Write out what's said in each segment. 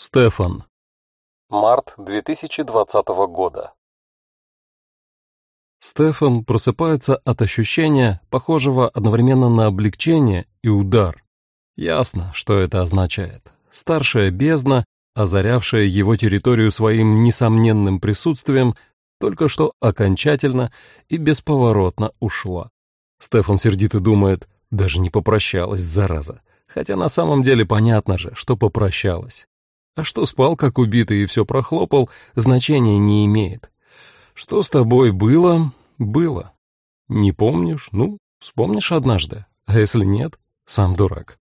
Стефан. Март 2020 года. Стефан просыпается от ощущения, похожего одновременно на облегчение и удар. Ясно, что это означает. Старшая бездна, озарявшая его территорию своим несомненным присутствием, только что окончательно и бесповоротно ушла. Стефан сердито думает, даже не попрощалась, зараза. Хотя на самом деле понятно же, что попрощалась. А что спал, как убитый, и все прохлопал, значения не имеет. Что с тобой было, было. Не помнишь? Ну, вспомнишь однажды. А если нет, сам дурак.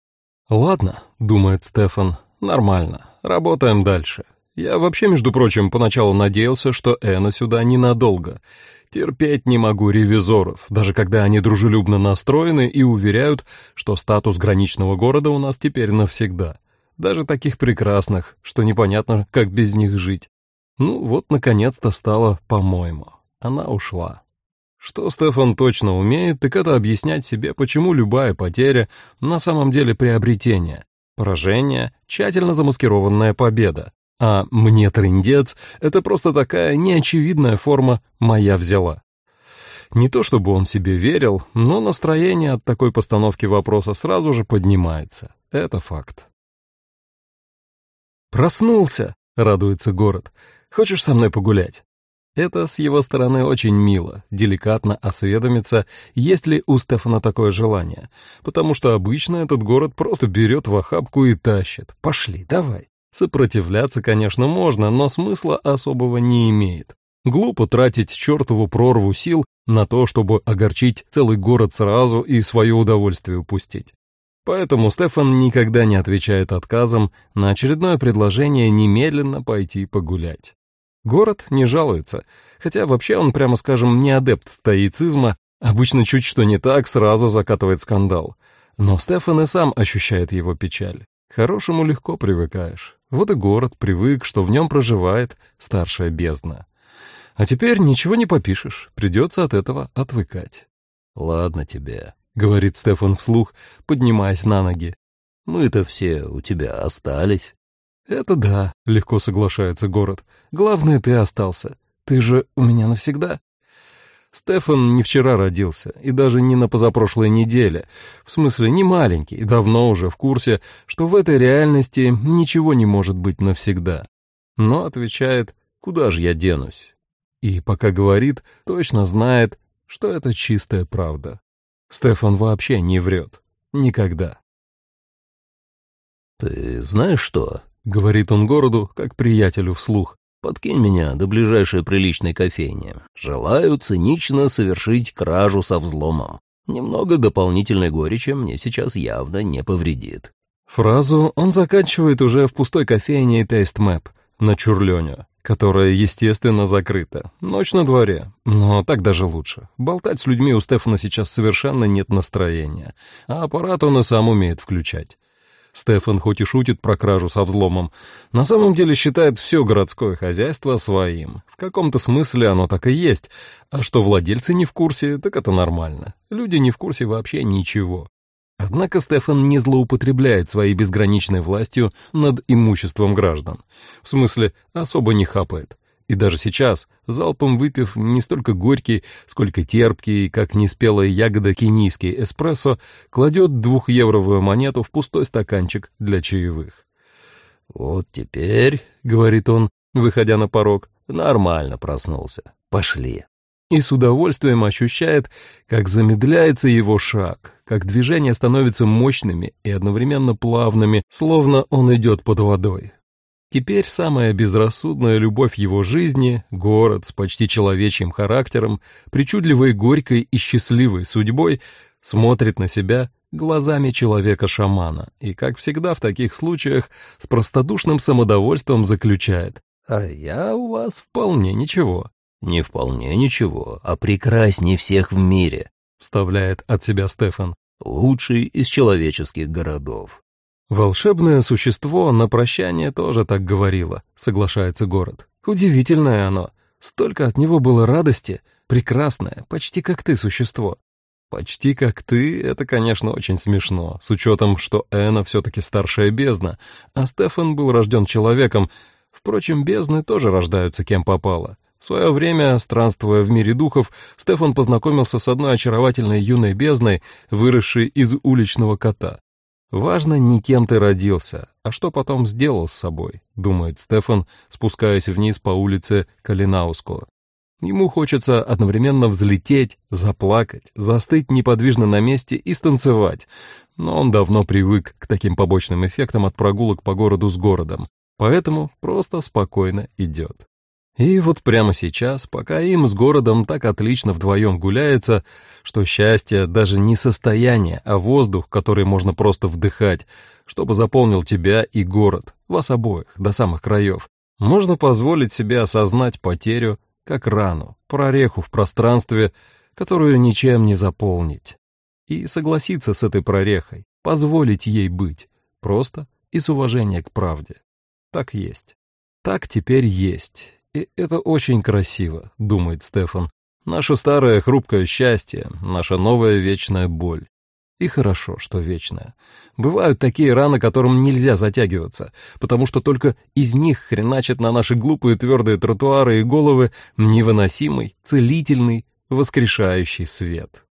Ладно, думает Стефан, нормально, работаем дальше. Я вообще, между прочим, поначалу надеялся, что Эна сюда ненадолго. Терпеть не могу ревизоров, даже когда они дружелюбно настроены и уверяют, что статус граничного города у нас теперь навсегда даже таких прекрасных, что непонятно, как без них жить. Ну вот, наконец-то стало, по-моему. Она ушла. Что Стефан точно умеет, так это объяснять себе, почему любая потеря на самом деле приобретение, поражение, тщательно замаскированная победа. А «мне трындец» — это просто такая неочевидная форма «моя взяла». Не то чтобы он себе верил, но настроение от такой постановки вопроса сразу же поднимается. Это факт. «Проснулся!» — радуется город. «Хочешь со мной погулять?» Это с его стороны очень мило, деликатно осведомиться, есть ли у Стефана такое желание, потому что обычно этот город просто берет в охапку и тащит. «Пошли, давай!» Сопротивляться, конечно, можно, но смысла особого не имеет. Глупо тратить чертову прорву сил на то, чтобы огорчить целый город сразу и свое удовольствие упустить. Поэтому Стефан никогда не отвечает отказом на очередное предложение немедленно пойти погулять. Город не жалуется, хотя вообще он, прямо скажем, не адепт стоицизма, обычно чуть что не так, сразу закатывает скандал. Но Стефан и сам ощущает его печаль. К хорошему легко привыкаешь. Вот и город привык, что в нем проживает старшая бездна. А теперь ничего не попишешь, придется от этого отвыкать. Ладно тебе, — говорит Стефан вслух, поднимаясь на ноги. «Мы-то все у тебя остались». «Это да», — легко соглашается город. «Главное, ты остался. Ты же у меня навсегда». Стефан не вчера родился, и даже не на позапрошлой неделе. В смысле, не маленький, давно уже в курсе, что в этой реальности ничего не может быть навсегда. Но отвечает, куда же я денусь? И пока говорит, точно знает, что это чистая правда. Стефан вообще не врет. Никогда. «Ты знаешь что?» — говорит он городу, как приятелю вслух. «Подкинь меня до ближайшей приличной кофейни. Желаю цинично совершить кражу со взломом. Немного дополнительной горечи мне сейчас явно не повредит». Фразу он заканчивает уже в пустой кофейне Taste Map на Чурлёне которая, естественно, закрыта. Ночь на дворе, но так даже лучше. Болтать с людьми у Стефана сейчас совершенно нет настроения, а аппарат он и сам умеет включать. Стефан хоть и шутит про кражу со взломом, на самом деле считает все городское хозяйство своим. В каком-то смысле оно так и есть, а что владельцы не в курсе, так это нормально. Люди не в курсе вообще ничего. Однако Стефан не злоупотребляет своей безграничной властью над имуществом граждан. В смысле, особо не хапает. И даже сейчас, залпом выпив не столько горький, сколько терпкий, как неспелая ягода кенийский эспрессо, кладет двухевровую монету в пустой стаканчик для чаевых. «Вот теперь», — говорит он, выходя на порог, — «нормально проснулся. Пошли» и с удовольствием ощущает, как замедляется его шаг, как движения становятся мощными и одновременно плавными, словно он идет под водой. Теперь самая безрассудная любовь его жизни, город с почти человечьим характером, причудливой горькой и счастливой судьбой, смотрит на себя глазами человека-шамана и, как всегда в таких случаях, с простодушным самодовольством заключает «А я у вас вполне ничего». «Не вполне ничего, а прекрасней всех в мире», — вставляет от себя Стефан. «Лучший из человеческих городов». «Волшебное существо на прощание тоже так говорило», — соглашается город. «Удивительное оно. Столько от него было радости. Прекрасное, почти как ты существо». Почти как ты, это, конечно, очень смешно, с учетом, что Эна все-таки старшая бездна, а Стефан был рожден человеком. Впрочем, бездны тоже рождаются кем попало. В свое время, странствуя в мире духов, Стефан познакомился с одной очаровательной юной бездной, выросшей из уличного кота. «Важно не кем ты родился, а что потом сделал с собой», — думает Стефан, спускаясь вниз по улице Калинауско. Ему хочется одновременно взлететь, заплакать, застыть неподвижно на месте и станцевать, но он давно привык к таким побочным эффектам от прогулок по городу с городом, поэтому просто спокойно идет. И вот прямо сейчас, пока им с городом так отлично вдвоем гуляется, что счастье даже не состояние, а воздух, который можно просто вдыхать, чтобы заполнил тебя и город, вас обоих, до самых краев, можно позволить себе осознать потерю как рану, прореху в пространстве, которую ничем не заполнить. И согласиться с этой прорехой, позволить ей быть, просто и с уважением к правде. Так есть. Так теперь есть. И это очень красиво, думает Стефан. Наше старое хрупкое счастье, наша новая вечная боль. И хорошо, что вечная. Бывают такие раны, которым нельзя затягиваться, потому что только из них хреначат на наши глупые твердые тротуары и головы невыносимый, целительный, воскрешающий свет.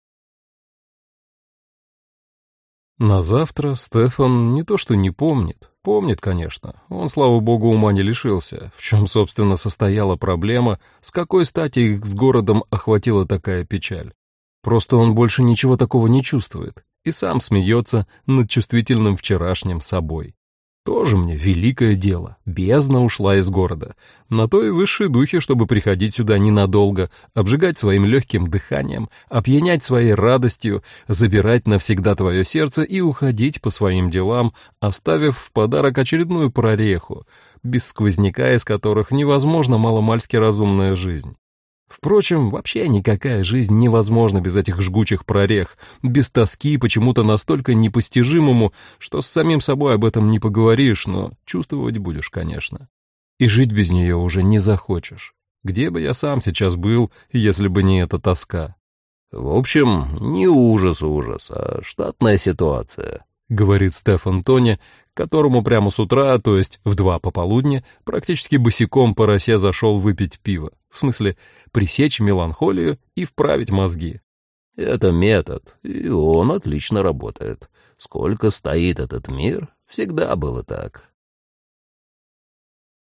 На завтра Стефан не то что не помнит, помнит, конечно. Он, слава богу, ума не лишился. В чем, собственно, состояла проблема, с какой стати их с городом охватила такая печаль. Просто он больше ничего такого не чувствует и сам смеется над чувствительным вчерашним собой. Тоже мне великое дело. Бездна ушла из города. На то и высшие духи, чтобы приходить сюда ненадолго, обжигать своим легким дыханием, опьянять своей радостью, забирать навсегда твое сердце и уходить по своим делам, оставив в подарок очередную прореху, без сквозняка из которых невозможна маломальски разумная жизнь. Впрочем, вообще никакая жизнь невозможна без этих жгучих прорех, без тоски почему-то настолько непостижимому, что с самим собой об этом не поговоришь, но чувствовать будешь, конечно. И жить без нее уже не захочешь. Где бы я сам сейчас был, если бы не эта тоска? В общем, не ужас-ужас, а штатная ситуация, — говорит Стефан Тони, которому прямо с утра, то есть в два пополудни, практически босиком по росе зашел выпить пиво. В смысле, пресечь меланхолию и вправить мозги. Это метод, и он отлично работает. Сколько стоит этот мир, всегда было так.